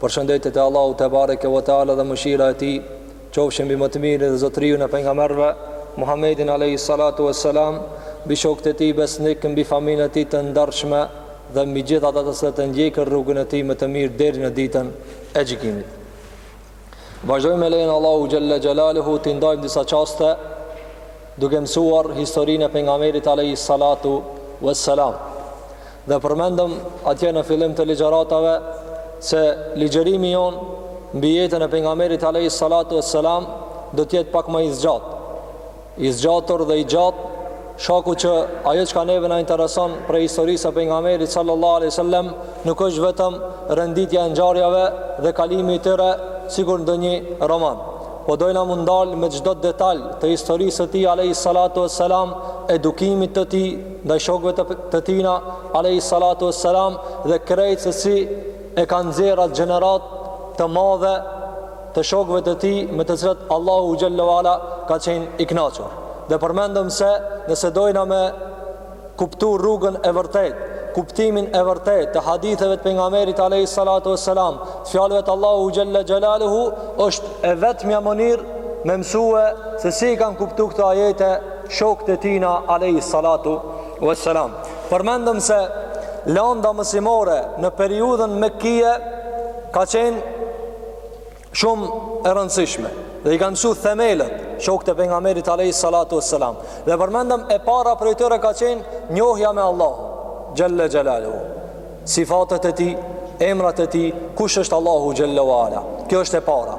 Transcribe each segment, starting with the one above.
Përshëndetjet e Allahut tebareke ve teala dhe mëshira e tij, qofshin mbi më të mirin dhe zotëriun e pejgamberëve, Muhammedin alayhi salatu wassalam, mbi shokët e tij besnikë, mbi familjen e tij të ndershme dhe mbi gjithë ata të cilët e ndjekin rrugën e tij me të mirë deri në ditën e gjykimit. Vazhdojmë me lejen e Allahut Xhelle Xhelaluhu t'i ndajmë disa çaste duke mësuar historinë e pejgamberit Alehi Salatu Veselam. Dhe përmendëm atje në fillim të ligjeratave se ligjerimi jonë mbi jetën e pejgamberit Alehi Salatu Veselam do të jetë pak ma i zgjat. I zgjatur dhe i gjatë, shkaku që ajo çka neve na intereson prej historisë së pejgamberit sallallahu alaihi wasallam nuk është vetëm renditja e ngjarjeve dhe kalimi i tyre sikur ndonjë roman. Po dojna m'u ndal me çdo detaj të historisë së tij alaihi salatu wassalam, edukimit të tij ndaj shokëve të, të tijna alaihi salatu wassalam dhe krejt se si e ka nxjerrë atë gjeneratë të madhe të shokëve të tij me të cilët Allahu xhelle ve ala ka qenë i kënaqur. Dhe përmendëm se nëse dojna me kuptu rrugën e vërtetë, kuptimin e vërtetë të haditheve të pejgamberit alejhi salatu ve selam, të fjalëve të Allahut xhelle xhelaluhu, është e vetmja mënyrë me mësu se si i kanë kuptu këto ajete shokët e tijna alejhi salatu ve selam. Përmendëm se landa mësimore në periudhën mekije ka qenë shumë e rëndësishme dhe i kanë msu themelet shokët e pejgamberit Alejhi Salatu ve Selam dhe përmendëm e para prej tyre ka qenë njohja me Allahun Xhelle Xhelaluhu sifatet e tij emrat e tij kush është Allahu Xhelle ve Ala kjo është e para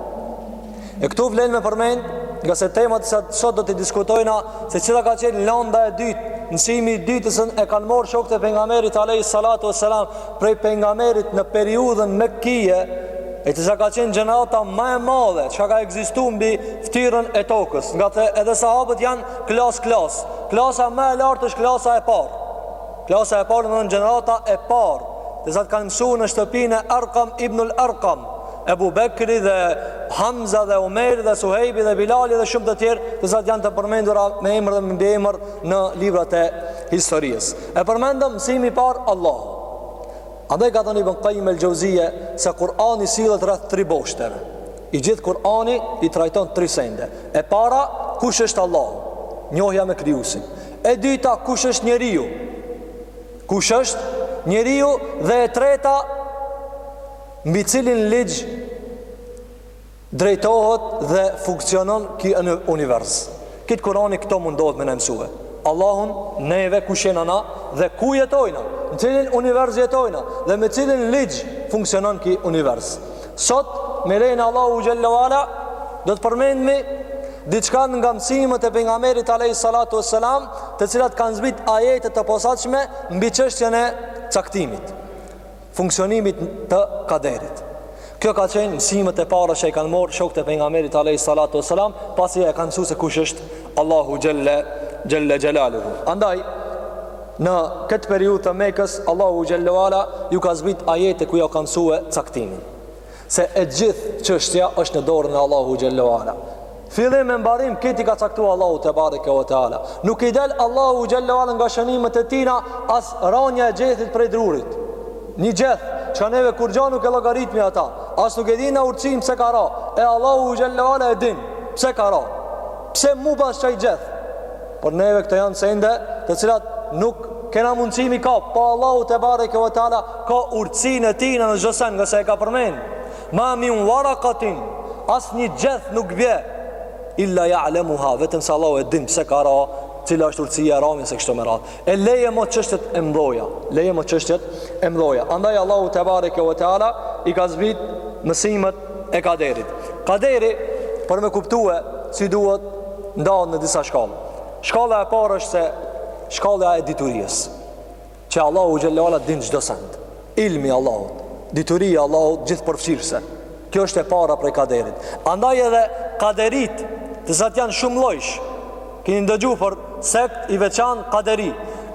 e këtu vlen me përmend ngase temat që sot do t'i diskutojna se cila ka qenë landa e dytë mësimi i dytë të cilin e kanë marrë shokët e pejgamberit Alejhi Salatu ve Selam prej pejgamberit në periudhën mekije, e cila ka qenë gjenerata ma e madhe, çka ka ekzistu mbi ftyrën e tokës, ngase edhe sahabët janë klas klas, klasa ma e lartë është klasa e parë, klasa e parë janë gjenerata e parë, të cilët kanë mësu në shtëpinë e Arkam ibnul Arkam, Ebu Bekri dhe Hamza dhe Omeri dhe Suhejbi dhe Bilali dhe shumë të tjerë, të cilët janë të përmendura me emër dhe me mbiemër në librat e historisë. E përmendëm mësimi i parë Allahu. Andaj ka thënë Ibn Qayyim el-Jauziyje se Kur'ani sillet rreth tri boshteve. I gjithë Kur'ani i trajton tri sende. E para, kush është Allahu? Njohja me krijuesin. E dyta, kush është njeriu? Kush është njeriu dhe e treta mbi cilin ligj Drejtohet dhe funksionon ki univers. Këtë Kurani këto mundohet me na mësue. Allahun, neve, ku jena na dhe ku jetojna, në cilin univers jetojna dhe me cilin ligj funksionon ki univers. Sot, me lejen e Allahu xhelle ue ala, do të përmendmi diçka nga mësimet e pejgamberit alayhi salatu wassalam, të cilat kanë zbrit ajete të posaçme mbi çështjen e caktimit. funksionimit të kaderit. Kjo ka qenë mësimet e para që i kanë marrë shokët e pejgamberit alayhi salatu wasalam, pasi e kanë mësu se kush është Allahu xhelle xhelaluhu. Andaj në këtë periudhë të Mekës, Allahu xhelle ue ala ju ka zbrit ajete ku ja u ka mësue caktimin. se e gjithë çështja është në dorën e Allahu xhelle ue ala. Fillim e mbarim këti ka caktu Allahu tebareke ve teala. Nuk i del Allahu xhelle ue ala nga shënimet e tina as ranja e gjethit prej drurit. Një gjeth, çka neve kurgjo nuk e llogaritmi ata, as nuk e dina urtësinë pse ka ra. E Allahu xhelle ue ala e din pse ka ra. Pse mu bash aj gjeth? Por neve këto janë sende të cilat nuk kena mundësi mi kap, po Allahu tebareke ve teala ka urtësinë e tina në çdo sen ngase e ka përmen. Ma min varakatin, asnjë gjeth nuk bje, illa jalemuha, vetëm se Allahu e din pse ka ra, cila është urtësia e ramjes kështu me ra. E leje mo çështjet e mdhoja, leje mo çështjet e mdhoja. Andaj Allahu tebareke ve teala, i ka zbrit mësimet e kaderit. Kaderi, për me e kuptue, si duhet, ndahet në disa shkallë. Shkalla e parë është se shkalla e diturisë që Allahu xhelle ue ala din çdo send. Ilmi i Allahut, dituria e Allahut gjithëpërfshirëse. Kjo është e para prej kaderit. Andaj edhe kaderitë, të cilat janë shumë llojsh. Kini ndëgju për sekt i veçan kaderi.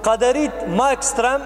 Kaderitë ma ekstrem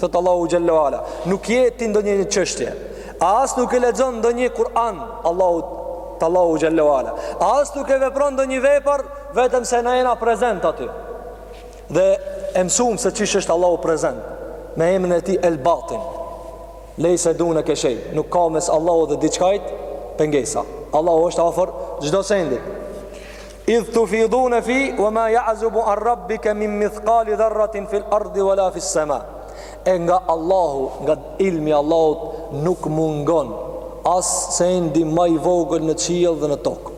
Thot Allahu xhelle ue ala Nuk je ti ndonjë çështje A as nuk e lexon ndonjë Kur'an Allahu Të Allahu xhelle ue ala A as nuk e vepron ndonjë vepër Vetëm se na jena prezent aty Dhe e msum se qysh është Allahu prezent Me emrin e tij El Batin Lejse duneke shej Nuk ka mes Allahu dhe diçkajt Pengesa Allahu është afër Çdo sendit Idh tufiduna fih wa ma ya'zubu an rabbika min mithqali dharratin fil ardi wala fis sama. E nga Allahu, nga ilmi Allahut nuk mungon as sendi më i vogël në qiell dhe në tokë.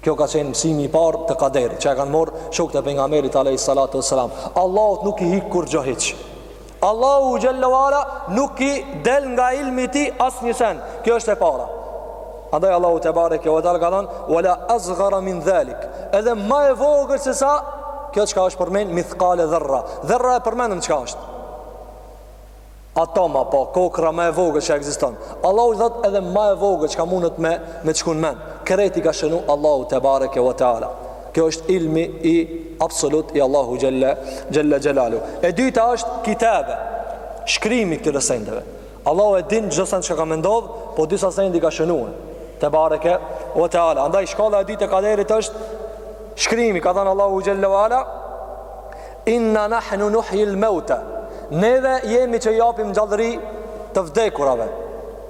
Kjo ka qenë mësimi i parë i kaderit, që e kanë morë shokët e pejgamberit alayhi salatu wasalam. Allahut nuk i hik kurgjo hiç. Allahu xhelle ve ala nuk i del nga ilmi i tij asnjë send. Kjo është e para. Andaj Allahu te bareke ve teala ka thënë wala asghara min zalik. Edhe më e vogël se sa kjo çka është përmend mithkale dharra. Dharra e përmendëm çka është. Atom apo kokra më e vogël që ekziston. Allahu thot edhe më e vogël çka mundet me të shku n'mend. Krejt i ka shënu Allahu te bareke ve teala. Kjo është ilmi i absolut i Allahu xhelle, xhelle xhelaluhu. E dyta është kitabe, shkrimi i këtyre sendeve. Allahu e din çdo send çka ka me ndodhë, po disa sende i ka shënu. Te bareke, ve teala. Andaj shkalla e dytë e kaderit është shkrimi, ka thënë Allahu xhelle ve ala, inna nahnu nuhjil meuta, neve jemi që japim gjallëri të vdekurave.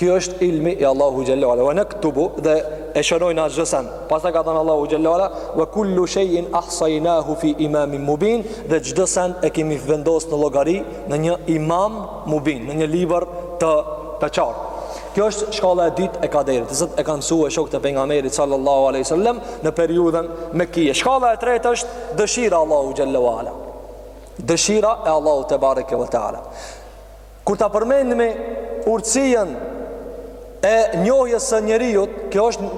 Kjo është ilmi i Allahut xhelle ve ala. Wa naktubu dhe e shënojmë çdo send. Pastaj ka thënë Allahu xhelle ve ala, "Wa kullu shay'in ahsaynahu fi imamin mubin" dhe çdo send e kemi vendos në llogari në një imam mubin, në një libër të të qartë. Kjo është shkalla e dytë e kaderit, që sot e kanë mësuar shokët e pejgamberit sallallahu alaihi wasallam në periudhën Mekkie. Shkalla e tretë është dëshira e Allahut xhelle ve ala. Dëshira e Allahut te bareke ve teala. Kur ta përmendmi urtësinë e njohjes së njeriut, kjo është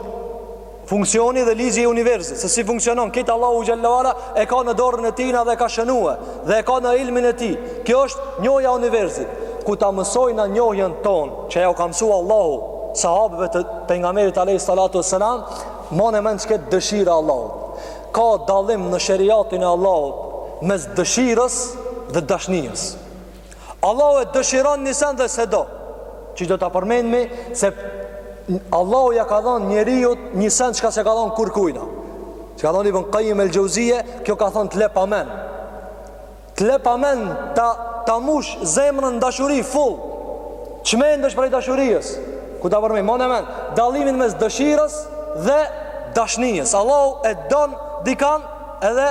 funksioni dhe ligji i universit, se si funksionon këtë Allahu xhelle ve ala e ka në dorën e tijna dhe e ka shënuar dhe e ka në ilmin e tij. Kjo është njohja e universit. Kur ta mësojna njohjen tonë, që jau ka mësu Allahu sahabëve të pejgamberit alayhi salatu wasalam, mane n'mend çka është dëshira e Allahut. Ka dallim në sheriatin e Allahut mes dëshirës dhe dashnisë. Allahu e dëshiron një send dhe s'e do Që do ta përmendmi Se Allahu ja ka dhonë njeriut Një send çka s'ja ka dhonë kurkujna Siç ka thonë Ibn Kajim el-Xheuzije Kjo ka thonë të le pa mend Të le pa mend Ta, ta mush zemrën dashuri full Çmendesh prej dashurisë Kur ta përmendmi Mone n'mend Dallimin mes dëshirës dhe dashnijës Allahu e don dikan Edhe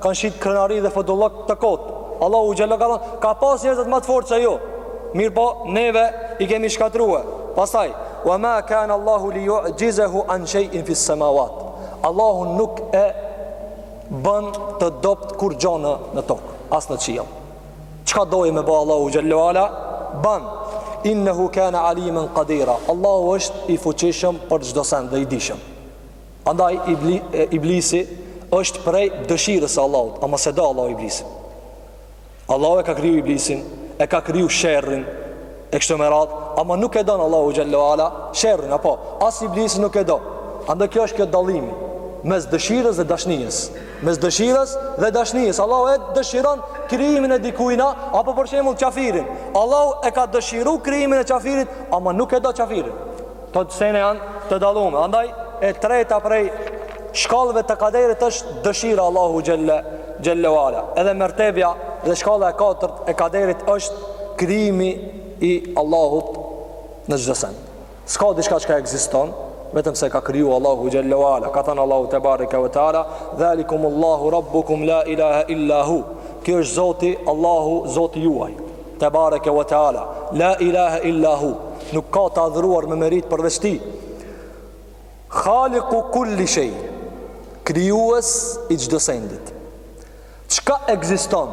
kanë shit krenari dhe fodullëk të kot. Allahu xhelle ka thënë, ka pas njerëz më të fortë se ju. Mirëpo, neve i kemi shkatërrue. Pastaj, "Wa ma kana Allahu li yu'jizahu min shay'in fi as-samawat." Allahu nuk e bën të dobët kurgjo në tokë, as në qiell. Çka don me bo Allahu xhelle ve ala, bën. Innehu kana aliman qadira. Allahu është i fuqishëm për çdo send dhe i dijshëm. Andaj ibli, iblisi është prej dëshirës së Allahut, ama s'e do Allahu iblisin. Allahu e ka kriju iblisin, e ka kriju sherrin e kështu me radh, ama nuk e don Allahu xhallahu ala sherrin apo as iblisi nuk e do. Andaj kjo është kjo dallimi mes dëshirës dhe dashnies. Mes dëshirës dhe dashnies. Allahu e dëshiron krijimin e dikujna apo për shembull qafirin. Allahu e ka dëshiru krijimin e qafirit, ama nuk e do qafirin. Këto sene janë të dallume. Andaj, e treta prej shkallëve të kaderit është dëshira Allahu xhalla, xhallahu ala. Edhe mertebja dhe shkalla e katërt e kaderit është krijimi i Allahut në çdo sen. S'ka diçka çka ekziston, vetëm se e ka kriju Allahu xhallahu ala. Ka than Allahu tebareke ve teala, Dhalikumullahu Rabbukum La Ilaha Illa hu. Kjo është Zoti, Allahu Zoti Juaj. Tebareke wa taala la ilahe illa hu nuk ka të adhuruar me merit përveç tij Khaliku kulli shej krijues i çdo sendit çka ekziston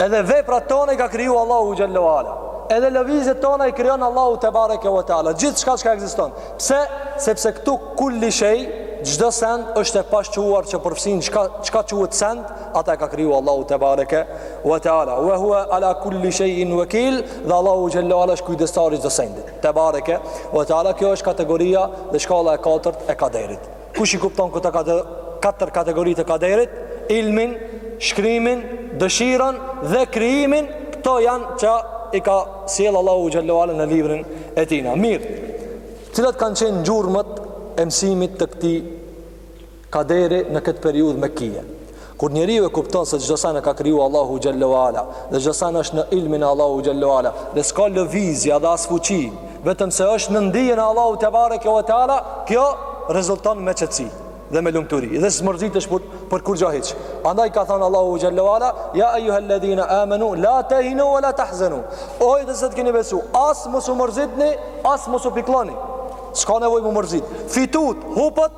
edhe veprat tona i ka kriju Allahu xhallahu ala edhe lëvizjet tona i krijon Allahu tebareke wa taala gjithçka çka ekziston pse sepse këtu kulli shej çdo send është e pashquar që përfshin çka quhet send Ata e ka kriju Allahu tebareke ve teala. Wa huwa ala kulli shay'in wakil. Dhe Allahu xhallahu ala është kujdestar i çdo sendi. Tebareke ve teala kjo është kategoria dhe shkalla e katërt e kaderit. Kush i kupton këto katë katër kategoritë e kaderit, ilmin, shkrimin, dëshirën dhe krijimin, këto janë që i ka sjell Allahu xhallahu ala në librin e tijna. Mirë. Cilat kanë qenë gjurmët e mësimit të këtij Kaderi në këtë periudhë mekkie. Kur njeriu e kupton se çdo sen e ka kriju Allahu xhalla uala dhe çdo sen është në ilmin e Allahut xhalla uala dhe s'ka lëvizje dhe as fuqi, vetëm se është në dijen e Allahut tebareke ve teala, kjo rezulton me qetësi dhe me lumturi dhe s'mërzitesh për, për kurgjo hiç. Andaj ka than Allahu xhalla uala, ja ayyuhalladhina amanu la tahinu wa la tahzanu. O ju që keni besu, as mos u mërzitni, as mos u piklloni. S'ka nevojë m'u mërzit. Fitut, hupët,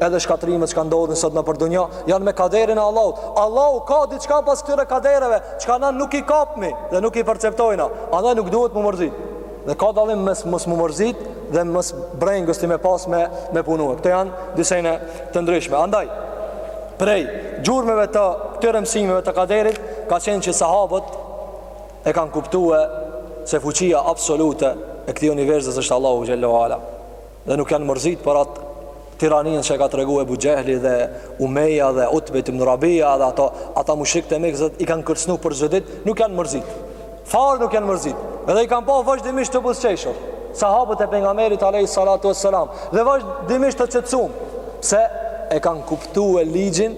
Edhe shkatrimet çka ndodhin sot nëpër dunja janë me kaderin e Allahut. Allahu ka diçka pas këtyre kadereve, çka na nuk i kapmi dhe nuk i perceptojna. Andaj nuk duhet m'u mërzit. Dhe ka dallim mes mos m'u mërzit dhe mos brengës ti me pas me me punu. Këto janë dy sene të ndryshme. Andaj prej gjurmeve të këtyre mësimeve të kaderit ka qenë që sahabët e kanë kuptu se fuqia absolute e këtij universi është Allahu xhallahu ala. Dhe nuk janë mërzit për atë tiraninë që ka tregu Ebu Xhehli dhe Umeja dhe Utbe ibn Rabia dhe ato ata mushrikët e Mekës i kanë kërcnu për çdo ditë, nuk janë mërzit. Fare nuk janë mërzit. Dhe i kanë pa vazhdimisht të buzëqeshur. Sahabët e pejgamberit alejhi salatu ve selam dhe vazhdimisht të qetësum se e kanë kuptu ligjin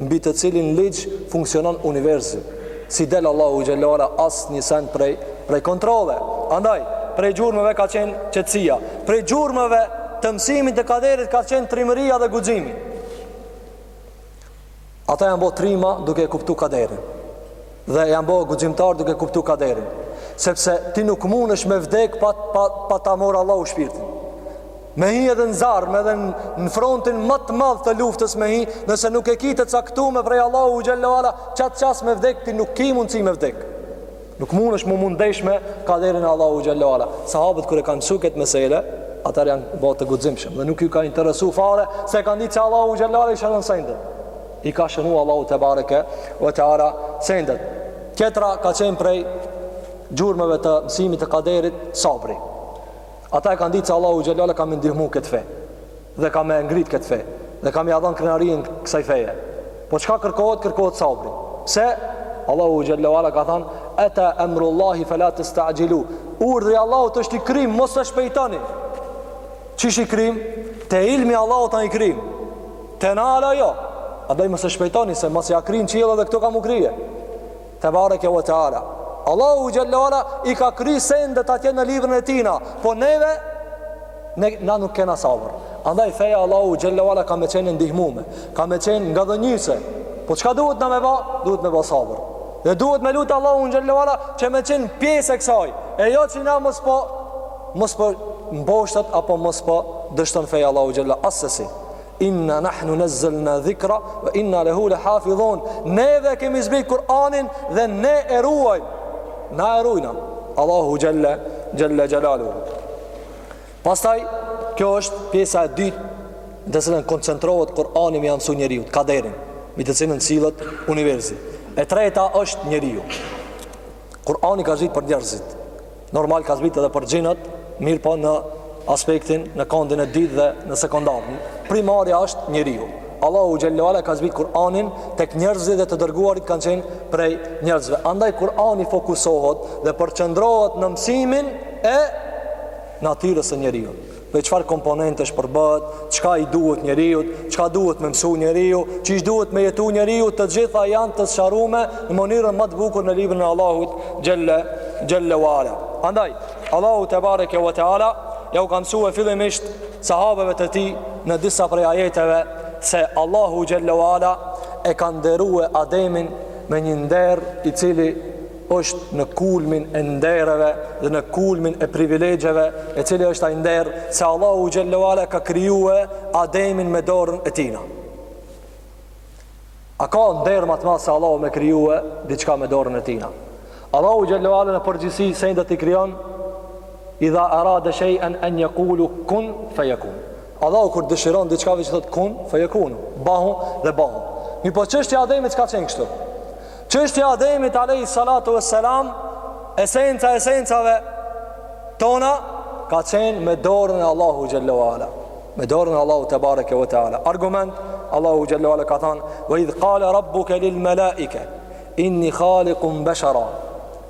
mbi të cilin ligj funksionon universi s'i del Allahu xhele ve ala asnjë send prej prej kontrolle andaj prej gjurmëve ka qenë qetësia prej gjurmëve të mësimit të kaderit ka qenë trimëria dhe guximi ata janë bo trima duke e kuptu kaderin dhe janë bo guximtarë duke kuptu kaderin sepse ti nuk mundesh me vdek pa, pa, pa ta marrë Allahu shpirtin me hi edhe në zjarm edhe në frontin ma të madh të luftës me hi nëse nuk e ki të caktume prej Allahut xhele ve ala qat çast me vdek ti nuk ki mundësi me vdek nuk mundesh m'u, m'u ndesh me kaderin e Allahut xhele ve ala sahabët kur e kanë msu këtë mesele atëherë janë bo të guximshëm dhe nuk ju ka interesu fare se kanë dit që Allahu xhele ve ala i shënon sendet I ka shënu Allahu tebareke ve teala sendet. Tjetra ka qenë prej gjurmëve të mësimit të kaderit sabri. Ata e kanë dit se Allahu xhele ve ala ka me ndihmu këtë fe dhe ka me ngrit këtë fe dhe ka me ia dhan krenarinë kësaj feje. Po çka kërkohet, kërkohet sabri. Se Allahu xhele ve ala ka thanë, eta emrullahi fela testaxhilu. Urdhri i Allahut është i krym, mos e shpejtoni. Qysh i krym? Te ilmi i Allahut i krym. Te na hala jo Andaj mos e shpejtoni se masi a kry në qiell edhe këtu ka m'u kry Tebareke ve teala Allahu xhele ve ala i ka kry sendet atje në librin e tina Po neve ne, na nuk kena sabër Andaj feja e Allahut xhele ve ala ka me qenë e ndihmume Ka me qenë ngadhënjyese Po çka duhet na me ba? Duhet me ba sabër Dhe duhet me lut Allahun xhele ve ala që me qenë pjesë e kësaj E jo që na mos po Mos po mposhtet apo mos po dështon feja e Allahut xhele ve ala Assesi Inna nahnu nazzalna dhikra wa inna lahu lahafizun. Neve e kemi zbrit Kur'anin dhe ne e ruajmë. Na e ruajna. Allahu xhele xhelaluhu. Pastaj kjo është pjesa e dytë mbi të cilën koncentrohet Kur'ani me ia msu njeriut, kaderin, mbi të cilën sillet universi. E treta është njeriu. Kur'ani ka zbrit për njerëzit. Normal ka zbrit edhe për xhinët, mirëpo në aspektin në kandin e dytë dhe në sekondaren. Primarja është njeriu. Allahu xhele ve ala ka zbrit Kur'anin tek njerëzit dhe të dërguarit kanë qenë prej njerëzve. Andaj Kur'ani fokusohet dhe përqendrohet në mësimin e natyrës së njeriut. Prej çfarë komponentesh përbëhet, çka i duhet njeriut, çka duhet me mësu njeriu, qysh duhet me jetu njeriu, të gjitha janë të sqarume në mënyrën më të bukur në librin e Allahut xhelle ve ala. Andaj Allahu tebareke ve teala jau ka mësue fillimisht sahabeve të tij në disa prej ajeteve se Allahu xhelle ve ala e ka nderue Ademin me një nder i cili është në kulmin e ndereve dhe në kulmin e privilegjeve e cili është ai nder se Allahu xhelle ve ala e ka krijue Ademin me dorën e tina a ka nder ma t'madh se Allahu me krijue diçka me dorën e tina Allahu xhelle ve ala në përgjithësi sendet i krijon idha arade shej'en en jekule kun fejekun Allahu kur dëshiron diçka veç thot kun fejekun, bahu dhe bahet. Mirëpo çështja e Ademit s'ka qenë kështu. Çështja e Ademit alayhi salatu vesselam, esenca e esencave tona ka qenë me dorën e Allahut xhelle ve ala. Me dorën e Allahut tebareke ve teala. Argument Allahu xhelle ve ala ka thënë: "Wa idh qala rabbuka lil malaikati inni khaliqun basharan."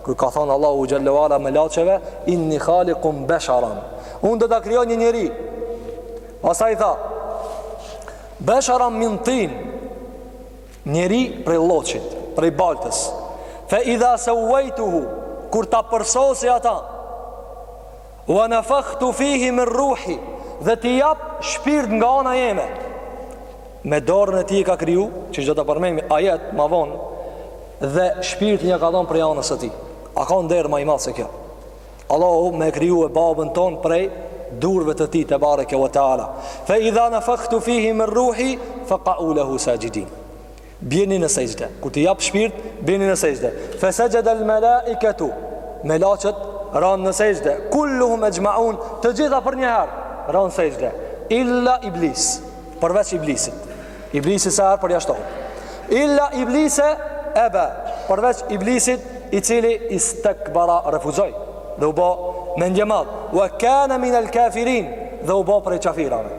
Kur ka thënë Allahu xhelle ve ala melaqeve, inni khaliqun basharan. Unë do ta krijoj një njeri. Pastaj tha, basharan min tin. Njeri prej lloçit, prej baltës. Fa idha sawaituhu, kur ta përsosi ata, Wa nafakhtu fihi min ruhi dhe t'i jap shpirt nga ana jeme. Me dorën e tij e ka kriju, që do ta përmendmi ajetin më vonë, dhe shpirtin ja ka dhënë prej anës së tij. A ka nder më i madh se kjo? Allahu me krijue babën tonë prej durve të tij tebareke ve teala. Fa idha nafakhtu fihi min ruhi faqa'u lahu sajidin. Bini në sejdë. Kur t'i jap shpirt, bini në sejdë. Fa sajada al malaikatu. Melaqet ran në sejdë. Kulluhum ejma'un. Të gjitha përnjëherë ran në sejdë. Illa iblis. Përveç iblisit. Iblisi sa herë përjashtohet. Illa iblise eba. Përveç iblisit i cili istakbara refuzoi dhe u bë mendjemadh. Wa kana min al kafirin. Dhe u bë prej qafirave.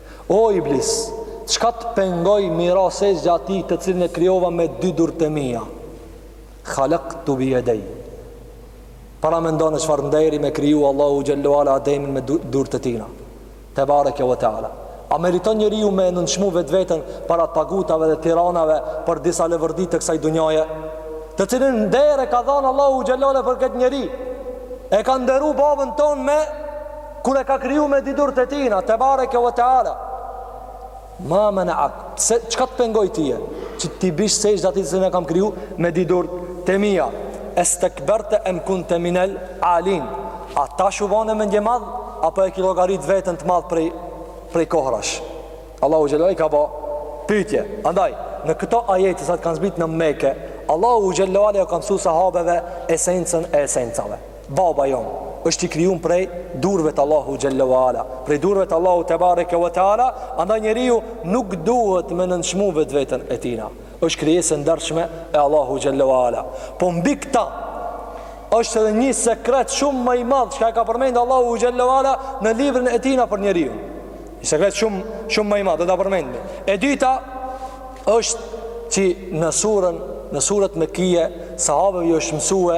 O Iblis, çka të pengoi m'i ra sejdë atij të cilin e krijova me dy durët e mia? Khalaqtu bi yadai. Paramendone çfarë nderi me kriju Allahu xhelle ve ala Ademin me durët e tina. Tebareke ve teala. A meriton njeriu me nënçmu vetveten para tagutave dhe tiranave për disa leverdi të kësaj dunjaje? Të cilin nder e ka dhënë Allahu xhelle ve ala për këtë njeri? E ka nderu babën tonë me Kur e ka kriju me dy durt e tina, tebareke ve teala, ma meneake, pse çka të pengoj tije, që t'i bish sexhde atij që e kam kriju me dy durt e mija, estekberte em kunte minel alin, a tash u bone mendjemadh, apo e ki llogarit vetën të madhë prej, prej kohërash. Allahu xhalla ve ala i ka ba pytje. Andaj, në këto ajete sa të kanë zbrit në Meke, Allahu xhalla ve ala i ka mësu sahabeve esencën e esencave. Baba jonë, është i krijun prej durve të Allahu xhalla ve ala, prej durve të Allahu tebareke ve teala, andaj njeriu nuk duhet me nënçmu vetveten e tina. Është krijesë e ndershme e Allahu xhalla ve ala. Po mbi këta është edhe një sekret shumë ma i madh që e ka përmendë Allahu xhalla ve ala në librin e tina për njeriu. Një sekret shumë shumë ma i madh, do ta përmendmi. E dyta është që në surën në surët mekije sahabëve u është mësue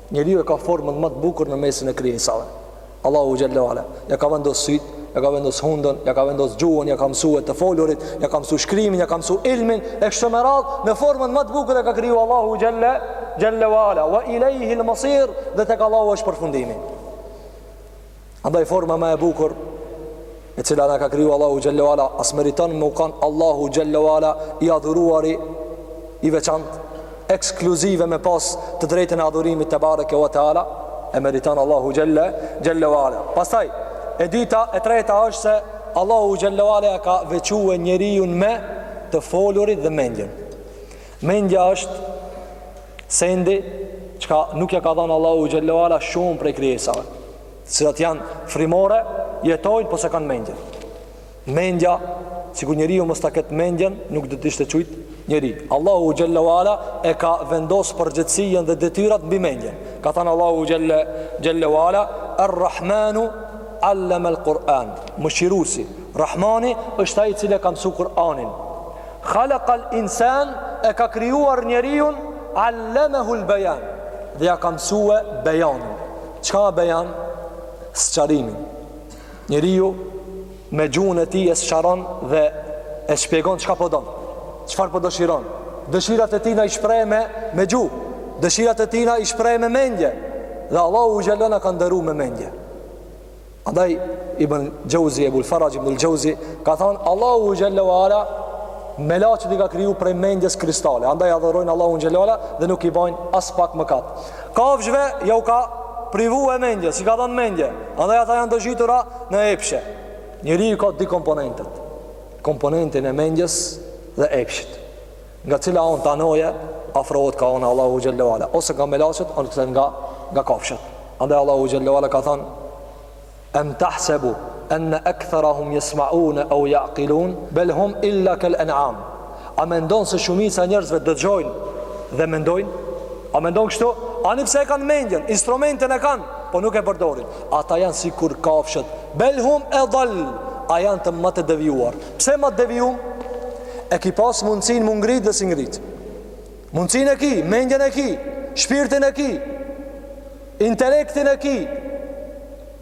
Njeriu e ka formën ma të bukur në mesin e krijesave. Allahu xhalla ve ala, ja ka vendos syt, ja ka vendos hundën, ja ka vendos gjuhën, ja ka mësue të folurit, ja ka msu shkrimin, ja ka msu ilmin e kështu me radhë, në formën ma të bukur e ka kriju Allahu xhalla xhalla ve ala. Wa ilayhi al-masir, dhe tek Allahu është përfundimi. Andaj forma ma e bukur e cila na ka kriju Allahu xhalla ve ala a s' meriton me u kan Allahu xhalla ve ala i adhuruari i veçantë ekskluzive me pas të drejtën e adhurimit tebareke ve teala e meriton Allahu xhalla xhalla ve ala pastaj e dyta e treta është se Allahu xhalla ve ala e ka veçue njeriun me të folurit dhe mendjen Mendja është sendi çka nuk ja ka dhanë Allahu xhalla ve ala shumë prej krijesave të cilat janë frimore, jetojnë po s'e kanë mendjen. Mendja, sikur njeriu mos ta ketë mendjen, nuk do të ishte qujt njeri. Allahu xhalla ve ala e ka vendos përgjegjësinë dhe detyrat mbi mendjen. Ka thanë Allahu xhalla xhalla ve ala Ar-Rahmanu allama al-Quran. Mëshirusi, Rahmani është ai i cili e ka msu Kur'anin. Khalaqal insan e ka krijuar njeriun allamehul bayan dhe ja ka mësue bejanin çka bejan sqarimin njeriu me gjuhën e tij e sqaron dhe e shpjegon çka po don, çfarë po dëshiron. Dëshirat e tina i shpreh me me gjuhë, dëshirat e tina i shpreh me mendje. Dhe Allahu xhalla na ka nderu me mendje. Andaj Ibn Xheuzi Ebul Faraxh Ibn Xheuzi ka thanë Allahu xhalla wala melaqet i ka kriju prej mendjes kristale. Andaj adhurojnë Allahu xhalla wala dhe nuk i bajnë aspak mëkat. Kafshëve jau ka privue mendjen, s'i ka dhanë mendje. Andaj ata janë të zhytura në epshe. Njeriu i ka dy komponentet. Komponentin e mendjes dhe epshit. Nga cila anë të anoje afrohet ka ona Allahu xhelle ve ala ose nga melaçet ose nga nga kafshët. Andaj Allahu xhelle ve ala ka thënë Em tahsebu anna aktharahum yasma'un aw ya'qilun bel hum illa kal an'am. A mendon se shumica e njerëzve dëgjojnë dhe mendojnë? A mendon kështu? Ani pse e kanë mendjen, instrumentin e kanë, po nuk e përdorin. Ata janë sikur kafshët. Bel hum edall. A janë edhe ma të devijuar. Pse ma të devijum? E ki pas mundësin mu ngrit dhe s'je ngrit. Mundësin e ki, mendjen e ki, shpirtin e ki, intelektin e ki,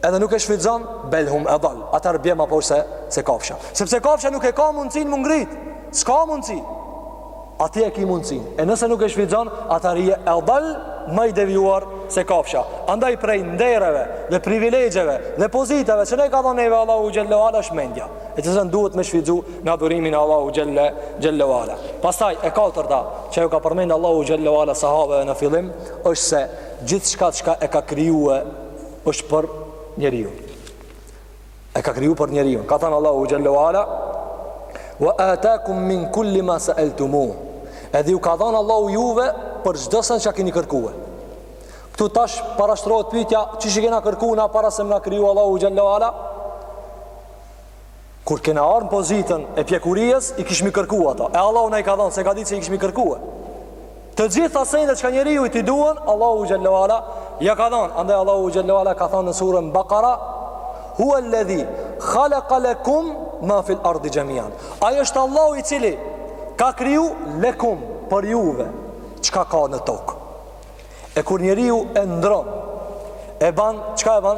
edhe nuk e shfrytëzon, bel hum edall, atëherë bje ma poshtë se, se kafsha. Sepse kafsha nuk e ka mundësin mu ngrit, s'ka mundësi. A ti e ki mundësin E nëse nuk e shfrytëzon atëherë je edall Ma i devijuar se kafsha Andaj prej ndereve dhe privilegjeve Dhe pozitave që na e ka dhënë neve Allahu xhelle ve ala është mendja E qet sen duhet me shfrytëzu Në adhurimin e Allahu xhelle, xhelle ve ala Pastaj e katërta Që ju ka përmend Allahu xhelle ve ala Sahabeve në fillim është se Gjithçka çka e ka krijue është për njeriun e ka kriju për njeriun. Ka thënë Allahu xhelle ve ala wa ataakum min kulli ma sa'altumuh. Edhe ju ka dhënë Allahu juve për çdo sen çka keni kërkue. Ktu tash parashtrohet pyetja, qysh i kena kërku na para se me na kriju Allahu xhallahu ala? Kur kena ardhë në pozitën e pjekurijës, i kishmi kërku ato. E Allahu na i ka dhonë, se e ka ditë se i kishmi kërkue. Të gjitha sendet çka njeriut i duhen, Allahu xhelle ve ala ja ka dhënë. Andaj Allahu xhelle ve ala ka thënë në surën Bakara, "Huwa alladhi khalaqa lakum ma fil ardi jamian." Ai është Allahu i cili ka kriju lekum për juve çka ka në tokë. E kur njeriu e ndron, e ban, çka e ban?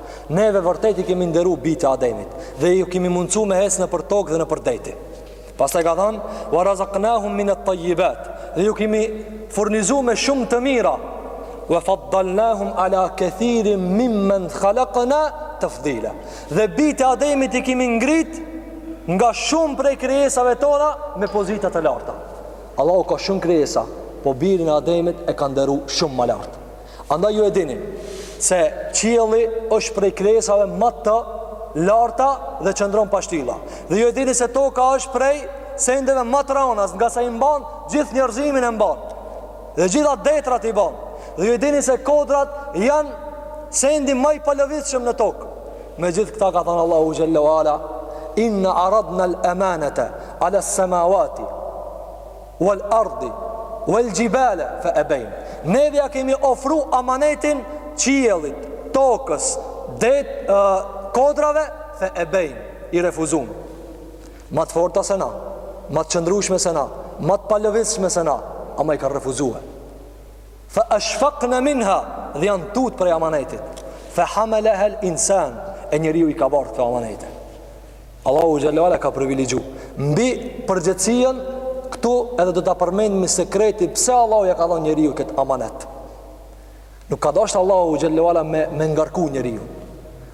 Neve vërtet i kemi nderu bijtë e Ademit dhe ju kemi mundësu me hecë nëpër tokë dhe nëpër dejti. Pastaj ka thanë, wa razaknahum minet tajibat dhe ju kemi furnizu me shumë të mira wa faddalnahum ala kethirim mimmen khalakna tefdila. Dhe bijtë e Ademit i kemi ngrit nga shumë prej krijesave tona me pozita të larta. Allahu ka shumë krijesa, po birin e Ademit e ka nderu shumë më lart. Andaj ju e dini se qielli është prej krijesave më të larta dhe qëndron pa shtylla. Dhe ju e dini se toka është prej sendeve ma të rana, ngase i mban gjithë njerëzimin e mban. Dhe gjitha detrat i ban. Dhe ju e dini se kodrat janë sendi më i palëvizshëm në tokë. Me gjithë këta ka thënë Allahu xhelle ve ala, inna aradna al-amanata ala as-samawati Wal ardhi wal jibale fa abein Ne ja kemi ofru amanetin qiellit, tokës, det, ë, kodrave fa abein i refuzun. Ma të forta se na, ma të qëndrueshme se na, ma të palëvizshme se na, ama i kanë refuzue. Fa ashfaqna minha dhe janë tut prej amanetit. Fa hamalaha al-insan e njeriu i ka bartë kto amanete. Allahu xhelle ve ala e ka privilegju. Mbi përgjegjësinë, këtu edhe do ta përmendmi sekretin pse Allahu ja ka dhënë njeriut këtë amanet. Nuk ka dashtë Allahu xhelle ve ala me, me ngarku njeriun.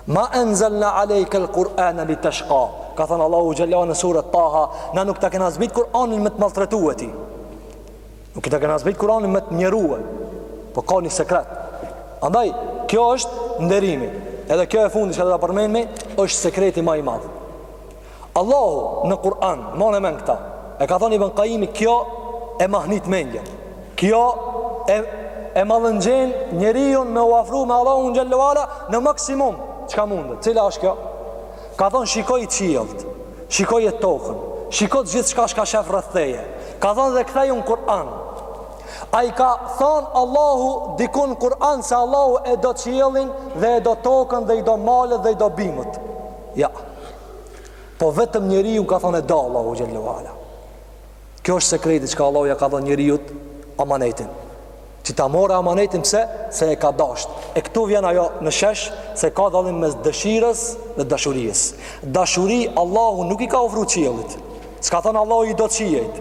Ma enzelna alejkel Kur'ane li teshka, ka thënë Allahu xhelle ve ala në suret Taha, na nuk ta kena zbritë Kur'anin me të maltretue ty. Nuk ta kena zbrit Kuranin me të nderue, po ka një sekret. Andaj, kjo është nderimi. Edhe kjo e fundit çka do ta përmendmi, është sekreti ma i madhë. Allahu në Kuran, mbane mend këta, e ka thonë Ibn Kajimi, kjo e mahnit mendjen. Kjo e, e mallëngjen njeriun me u afru me Allahun xhelle ve ala në maksimum çka mundet. Cila është kjo? Ka thonë shikoji qiellt. Shikoje tokën, shiko gjithçka çka shef rreth teje. Ka thonë dhe ktheju n' Kur'an. A i ka thonë Allahu diku n'Kur'an se Allahu e do qiellin dhe e do tokën dhe i do malet dhe i do bimët. Jo. Po vetëm njeriun ka thonë e do Allahu xhelle ve ala. Kjo është sekreti çka Allahu ja ka dhënë njeriut amanetin. Që ta morre amanetin pse? Se e ka dasht. E këtu vjen ajo në shesh se ka dallim mes dëshirës dhe dashurisë. Dashuri Allahu nuk i ka ofru qiellit. S'ka thënë Allahu i do qiejt.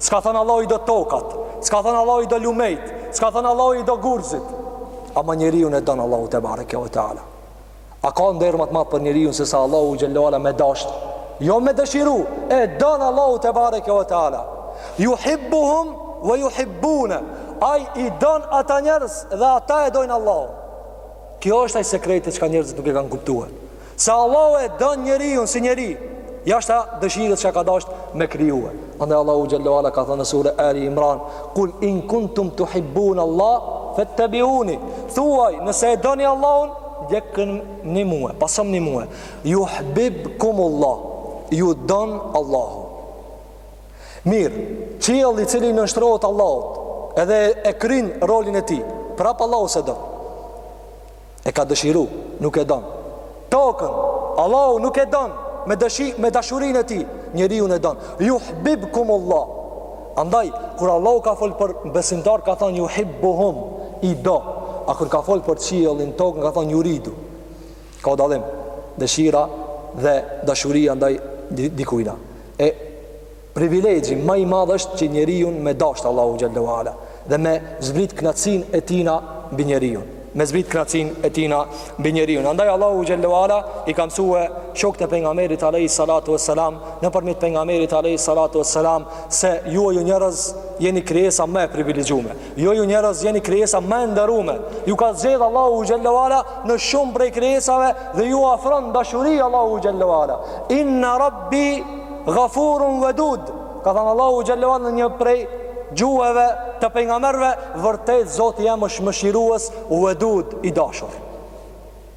S'ka thënë Allahu i do tokat. S'ka thënë Allahu i do lumejt. S'ka thënë Allahu i do gurzit. Ama njeriun e don Allahu tebareke ve teala. A ka nder ma të madh për njeriun se sa Allahu xhelle ve ala me e dashtë? Jo me dëshiru, e don Allahu tebareke ve teala. Yuhibbuhum wa yuhibbuna. Ai i don ata njerëz dhe ata e dojnë Allahun. Kjo është ai sekreti çka njerëzit nuk e kanë kuptuar. Se Allahu e don njeriun si njeri, jashta dëshirës çka ka dashtë me krijue. Andaj Allahu xhelle ve ala ka thënë në sure Ali Imran, "Kul in kuntum tuhibbun Allah fattabi'uni." Thuaj, nëse e doni Allahun, ndjekmëni mue, pasomni mue. Yuhbibkumullah. Ju don Allahu. Mirë, qielli i cili i nënshtrohet Allahut, edhe e kryen rolin e tij. Prap Allahu s'e don. e ka dëshiru, nuk e don. Tokën, Allahu nuk e don me, dëshi, me dashurinë e tij, njeriun e don. Juhbibkumullah. Andaj, kur Allahu ka folë për besimtar, ka thonë juhibbuhum, i do. A kur ka folë për qiellin, tokën, ka thonë juridu. Ka o dalim, dëshira dhe dashuria ndaj dikujna. E Privilegji më i madh është që njeriu me dashtë Allahun xhelle ve ala dhe me zbrit kënaqësinë e tina mbi njeriun. Me zbrit kënaqësinë e tina mbi njeriun. Andaj Allahu xhelle ve ala i ka mësuar shokët e pejgamberit alayhi salatu wassalam nëpërmjet pejgamberit alayhi salatu wassalam se ju ju njerëz jeni krijesa ma e privilegjume. Jo ju njerëz jeni krijesa më e nderume. Ju ka zgjedh Allahu xhelle ve ala në shumë prej krijesave dhe ju afron dashuri Allahu xhelle ve ala. Inna rabbi ghafurun wadud. Ka thanë Allahu xhelle ve ala në një prej gjuhëve të pejgamberëve, vërtet Zoti jem është mëshirues wadud i dashur.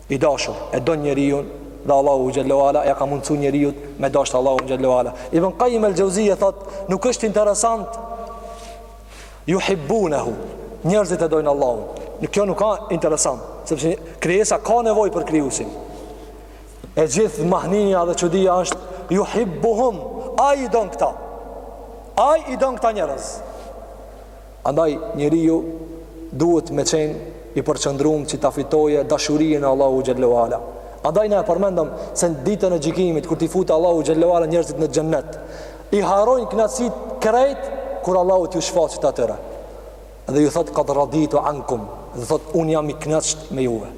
I dashur e don njeriun dhe Allahu xhelle ve ala ja ka mundsu njeriut me dasht Allahun xhelle ve ala. Ibn Qayyim al-Jauziyja thotë, nuk është interesant Yuhibbunahu. Njerëzit e dojnë Allahun. Kjo nuk ka interesant, sepse krijesa ka nevojë për krijuesin. E gjithë mahnia dhe çudia është yuhibbuhum. Ai i don këta. Ai i don këta njerëz. Andaj njeriu duhet me qenë i përqendrum që ta fitoje dashurien e Allahut xhelle ve ala. Andaj ne e përmendëm se në ditën e gjykimit, kur t'i fute Allahu xhelle ve ala njerëzit në xhennet, I harrojnë kënaqësitë krejt kur Allahu t'ju shfaqet atyre. Dhe ju thotë qad raditu ankum, dhe thotë unë jam i kënaqt me juve.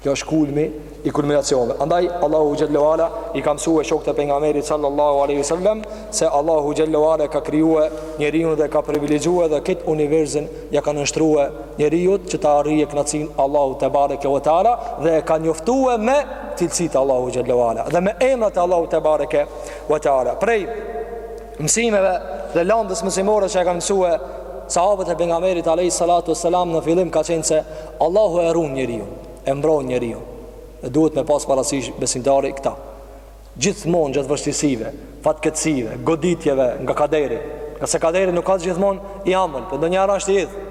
Kjo është kulmi i kulminacioneve. Andaj Allahu xhelle ve ala i ka mësue shokët e pejgamberit sallallahu alaihi wasallam se Allahu xhelle ve ala ka krijue njeriun dhe ka privilegjue dhe këtë universin ja ka nënshtrue njeriut që ta arrijë kënaqësinë e Allahut tebareke ve teala dhe e ka njoftue me cilësitë e Allahut xhelle ve ala dhe me emrat e Allahut tebareke Wa ta'ala. Prej mësimeve dhe landës mësimore që e kanë mësue sahabët e pejgamberit alejhi salatu ve selam në fillim ka qenë se Allahu e run njeriun, e mbron njeriun. E duhet me pas parasysh besimtari këta. Gjithmonë gjatë vështirësive, fatkeqësive, goditjeve nga kaderi. Ngase kaderi nuk ka gjithmonë i amël, po ndonjëherë asht i idht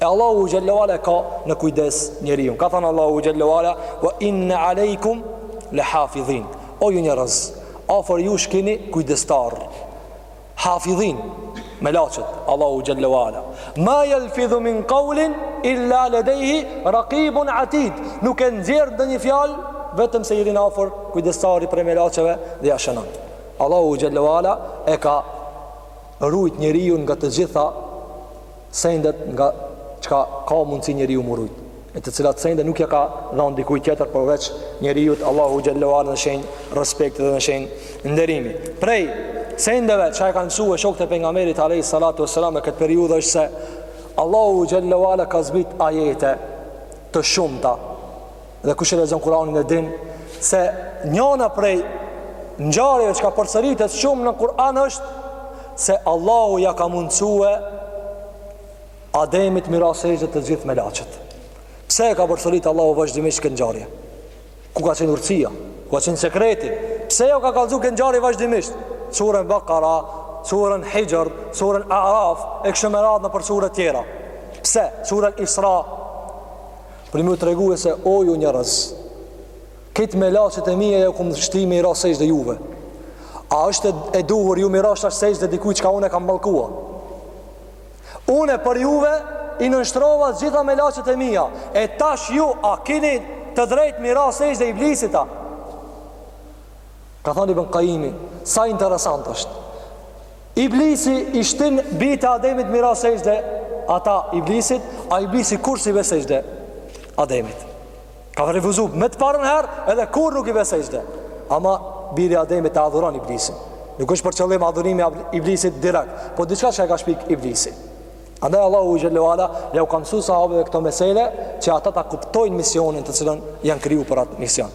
E Allahu xhelle ve ala e ka në kujdes njeriun. Ka thanë Allahu xhelle ve ala wa inna alejkum le hafidhin. O ju njerëz, afër jush kini kujdestar. Hafidhin melaqet e Allahut xhelle ve ala. Ma yalfidhu min qawlin illa ladayhi raqibun atid. Nuk e nxjerr ndonjë fjalë vetëm se i rrin afër kujdestari prej melaqeve dhe ja shënon. Allahu xhelle ve ala e ka rujt njeriun nga të gjitha sendet nga çka ka mundësi njeriu mu rujt e të cilat sende nuk ja ka dhënë dikujt tjetër përveç njeriut Allahu xhelle ve ala në shenjë respekti dhe në shenjë nderimi prej sendeve çka e kanë mësuar shokët e pejgamberit alayhi salatu wasalam në këtë periudhë është se Allahu xhelle ve ala ka zbrit ajete të shumta Dhe kush e lexon Kur'anin e din se njëna prej ngjarjeve çka përsëritet shumë në Kur'an është se Allahu ja ka mundësue Ademit mi ra sexhde të gjithë melaqet. Pse e ka përsëritë Allahu vazhdimisht këtë ngjarje? Ku ka qenë urtësia? Ku ka qenë sekreti? Pse jau ka kallzu këtë ngjarje vazhdimisht? Surën Bakara, surën Hixhr, surën Araf, e kështu me radhë nëpër suret tjera. Pse? Surën Isra, Për me tregu se o ju njerëz, krejt melaqet e mija ju kam shti mi ra sexhde juve. A është e duhur ju mi ra tash sexhde dikuj çka unë e kam mallkua. Unë për juve i nënshtrova gjitha melaqet e mija. E tash ju a kini të drejt mi ra sexhde Iblisit a. Ka thënë Ibn Kajimi, sa interesant është. Iblisi i shtin bijtë Ademit mi ra sexhde, ata Iblisit, a Iblisi kurr s'i bje sexhde Ademit. Ka refuzu me të parën herë edhe kurr nuk i bje sexhde. Ama biri Ademit e adhuron Iblisin. Nuk është për qëllim adhurimi Iblisit direkt, po diçka që e ka shpik Iblisi. Andaj Allahu xhelle ue ala, jau ka mësu sahabeve këto mesele, që ata ta kuptojnë misionin të cilën janë kriju për atë mision.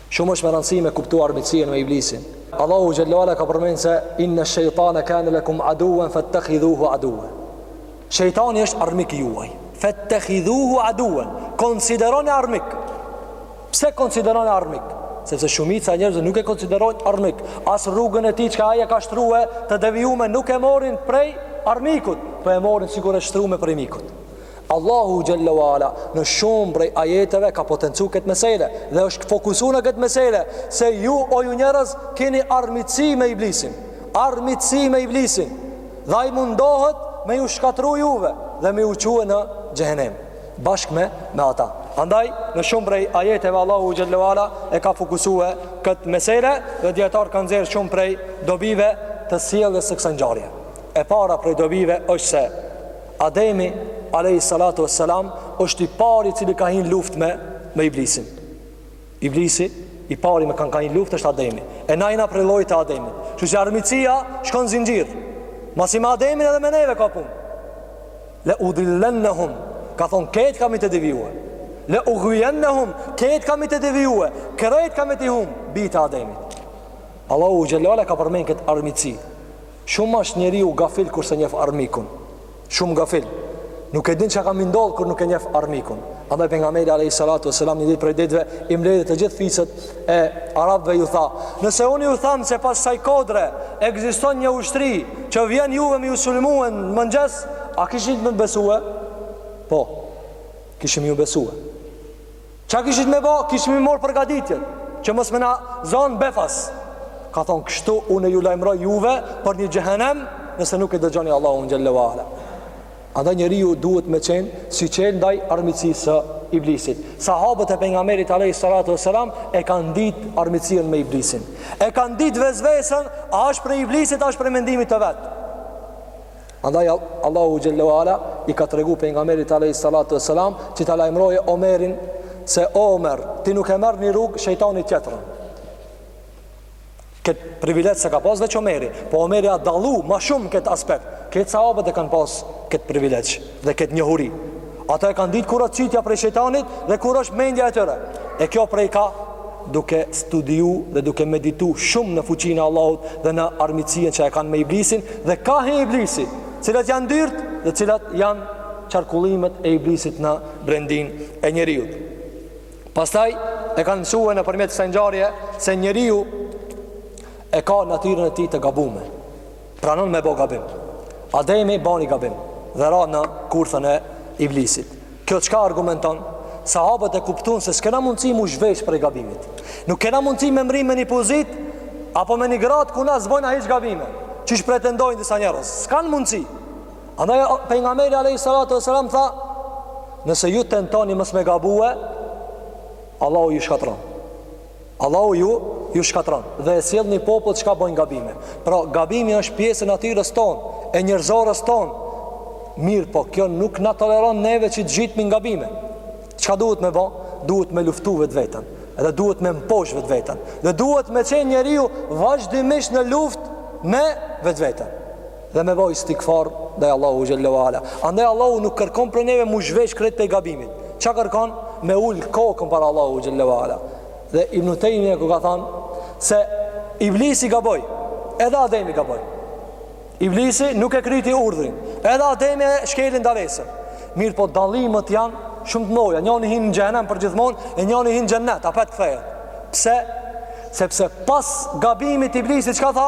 Shumë është me rëndësi me kuptu armiqësien me Iblisin. Allahu xhelle ue ala ka përmend se inna shejtane kane lakum aduwan fattakhidhuhu aduwan. Shejtani është armik i juaj. Fattakhidhuhu aduwan. Konsideroni armik. Pse konsideroni armik? Sepse shumica e njerëzve nuk e konsiderojnë armik. As rrugën e tij që ai e ka shtrue të devijume nuk e morin prej armikut, po e morin sikur e shtrume prej mikut. Allahu xhelle ue ala në shumë prej ajeteve ka potencu këtë mesele dhe është fokusu në këtë mesele se ju o ju njerëz keni armiqësi me iblisin armiqësi me iblisin dhe ai mundohet me ju shkatërru juve dhe me ju çue në xhehenem bashk me, me ata andaj në shumë prej ajeteve Allahu xhelle ue ala e ka fokusue këtë mesele dhe dijetarët kanë nxjerr shumë prej dobive të sjelljes së kësaj ngjarje e para prej dobive është se Ademi alejhi salatu wassalam është i pari i cili ka hin luftë me me iblisin. Iblisi i pari me kan ka hin luftë është Ademi. E na jena prej llojit të Ademit. Kështu që armiqësia shkon zinxhir. Masi me Ademin edhe me neve ka punë. Le udillennahum, ka thon krejt kam me t'i devijue. Le ughwiyannahum, krejt kam me t'i devijue. Krejt kam me t'i hum bijt e Ademit. Allahu xhelle ue ala ka përmend këtë armiqësi. Shum është njeriu gafil kur s'e njef armikun. Shum gafil. Nuk e din çka ka me i ndodh kur nuk e njef armikun. Andaj pejgamberi alayhi salatu wasalam një ditë prej ditëve i mbledhi të gjithë fiset e arabëve ju tha, nëse unë ju them se pas ksaj kodre ekziston një ushtri që vjen juve me ju sulmue në mëngjes, a kishit me m'besue? Po. Kishim ju besue. Ça kishit me ba, kishim me marrë përgaditjen, që mos me na zonë befas. Ka thonë, kështu unë ju lajmëroj juve për një xhehenem, nëse nuk e dëgjoni Allahun xhelle ue ala. Andaj njeriu duhet me qenë syçelë ndaj armiqësisë së iblisit. Sahabët e pejgamberit alejhi salatu ue selam e kanë ditë armiqësien me iblisin. E kanë ditë vesvesen, a është prej iblisit, a është prej mendimit të vet. Andaj Allahu xhelle u ala i ka tregu pejgamberit alayhi salatu wasalam që ta lajmërojë Omerin se Omer, ti nuk e merr një rrugë shejtani tjetër. Kët privilegj s'e ka pas veç Omeri, po Omeri a dallu ma shumë n'kët aspekt. Krejt sahabët e kanë pas kët privilegj dhe kët njohuri. Ata e kanë ditë kur është cytja prej shejtanit dhe kur është mendja e tyre. E kjo prej ka duke studiu dhe duke meditu shumë në fuqinë e Allahut dhe në armiqësien që e kanë me iblisin dhe ka hin iblisi, cilat janë dyrt dhe cilat janë qarkullimet e iblisit në brendinë e njeriut. Pastaj e kanë mësue nëpërmjet kësaj ngjarje se njeriu e ka natyrën e tij të gabume. Pranon me bo gabim. Ademi bani gabim dhe ra në kurthën e iblisit. Kjo çka argumenton? Sahabët e kuptuan se s'kena mundësi m'u zhvesh prej gabimit. Nuk kena mundësi me mrri me një pozitë apo me një gradë ku na s'bojna hiç gabime. Qysh pretendojnë disa njerëz? S'kanë mundësi. Andaj pejgamberi alayhi salatu wasalam tha, nëse ju tentoni mos me gabue, Allahu ju shkatrron. Allahu ju ju shkatërron dhe e sjell një popull çka bojnë gabime. Pra gabimi është pjesë e natyrës tonë, e njerëzorës tonë. Mirëpo kjo nuk na toleron neve që të zhytmi n'gabime. Çka duhet me bo? Duhet me luftu vetveten, edhe duhet me mposht vetveten. Dhe duhet me qenë njeriu vazhdimisht në luftë me vetveten. dhe me bo istigfar ndaj Allahu xhelle wala. Andaj Allahu nuk kërkon prej neve m'u zhvesh krejt prej gabimit. Çka kërkon? Me ul kokën para Allahu xhelle wala. Dhe Ibn Tejmije kur ka thënë se Iblisi gaboi, edhe Ademi gaboi. Iblisi nuk e kryti urdhrin, edhe Ademi e shkeli ndalesën. Mirëpo dallimet janë shumë të mëdha. Njëri hin në xhehenem përgjithmonë, e njëri hin në xhenet, apet kthehet. Pse? Sepse pas gabimit Iblisi çka tha?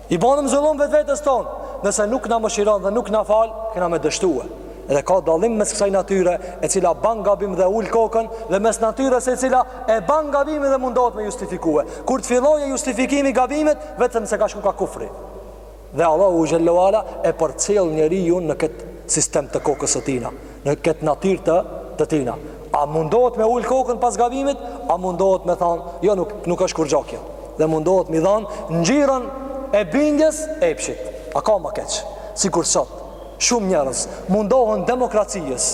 I bonëm zullum vetvetes tonë, nëse nuk na mëshiron dhe nuk na fal, kena me dështue. Dhe ka dallim mes kësaj natyre e cila ban gabim dhe ul kokën dhe mes natyrës e cila e ban gabimin dhe mundohet me justifikue. Kur të filloje justifikimi i gabimit, vetëm se ka shku ka kufri. Dhe Allahu xhelle u ala e përcjell njeriun në këtë sistem të kokës së tina. në këtë natyrë të të tina. A mundohet me ul kokën pas gabimit, a mundohet me thanë, jo nuk nuk është kurrgja kjo. Dhe mundohet m'i dhanë ngjyrën e bindjes e epshit. A ka më keq? Sikur sot shumë njerëz mundohen demokracijes.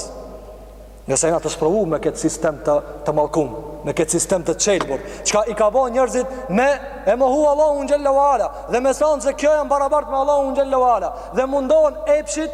Nëse janë të sprovu me këtë sistem të të mallkum, me këtë sistem të çelbur, çka i ka ba njerëzit me e mohu Allahun xhel-le ue ala dhe me thanë se kjo janë barabartë me Allahun xhel-le ue ala dhe mundohen epshit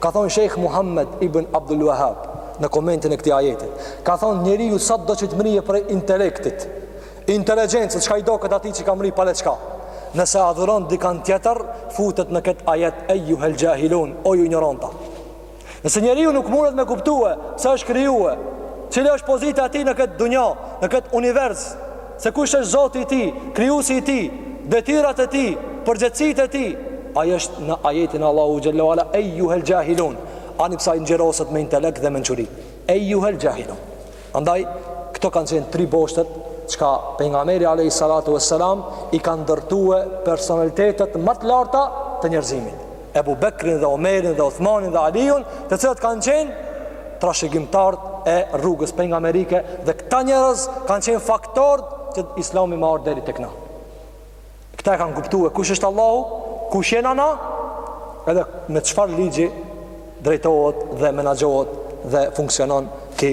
Ka thonë Shejh Muhammed ibn Abdul Wahhab në komentin e këtij ajeti, ka thonë njeriu sa do që të mrrije prej intelektit, inteligjencës, çka i doket atij që ka mrri pale çka. Nëse adhuron dikën tjetër, futet në këtë ajet ejjuhel xhahilun, o ju ignoranta. Nëse njeriu nuk mundet me kuptue pse është krijuar, cila është pozita e tij në këtë dunja, në këtë univers, Se kush është Zoti i tij, Krijuesi i tij, detyrat e tij, përgjegjësitë e tij, ai është në ajetin Allahu xhel-le ue ala ejjuhel xhahilun, ani pse ai ngjyroset me intelekt dhe mençuri. Ejjuhel xhahilun. Andaj këto kanë qenë tri boshtet çka pejgamberi alayhi salatu vesselam i ka ndërtue personalitetet më të larta të njerëzimit. Ebu Bekrin dhe Omerin dhe Uthmanin dhe Aliun, të cilët kanë qenë trashëgimtarët e rrugës pejgamberike dhe këta njerëz kanë qenë faktorët që islami me ardhë deri tek na. Këta e kanë kuptue kush është Allahu, kush jena na, edhe me çfarë ligji drejtohet dhe menaxhohet dhe funksionon ky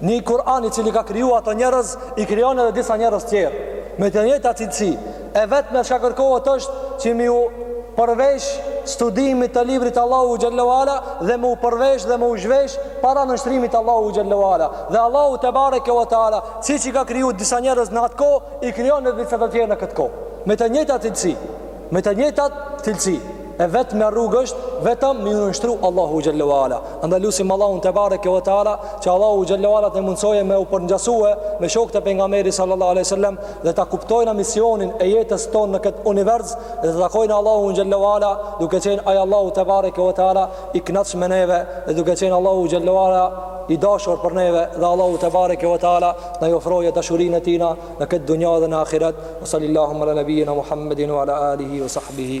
Një Kur'an i cili ka kriju ato njerëz, i krijon edhe disa njerëz tjerë, me të njëjtat cilësi. E vetmja çka kërkohet është që me iu përvesh studimit të librit t'Allahu xhel-le ue ala dhe m'u përvesh dhe m'u zhvesh para nënshtrimit Allahu xhel-le ue ala. Dhe Allahu tebareke ue teala, siç i ka kriju disa njerëz në atë kohë, i krijon edhe disa të tjerë në këtë kohë. Me të njëjtat cilësi, me të njëjtat cilësi. E vetmja rrugë është vetëm me iu nënshtru Allahu xhel-le ue ala. Andaj lusim Allahun tebareke ve teala që Allahu xhel-le ue ala t'na e mundësojë me u përngjasue me shokët e pejgamberit sallallahu alaihi wasallam dhe ta kuptojna misionin e jetës tonë në këtë univers dhe ta takojna Allahun xhel-le ue ala duke qenë ai Allahu tebareke ve teala i kënaqt me neve dhe duke qenë Allahu xhel-le ue ala i dashur për neve dhe Allahu tebareke ve teala t'na e ofrojë dashurinë e tina në këtë dunja dhe në ahiret sallallahu ala nabiyina muhammedin wa ala alihi wa sahbihi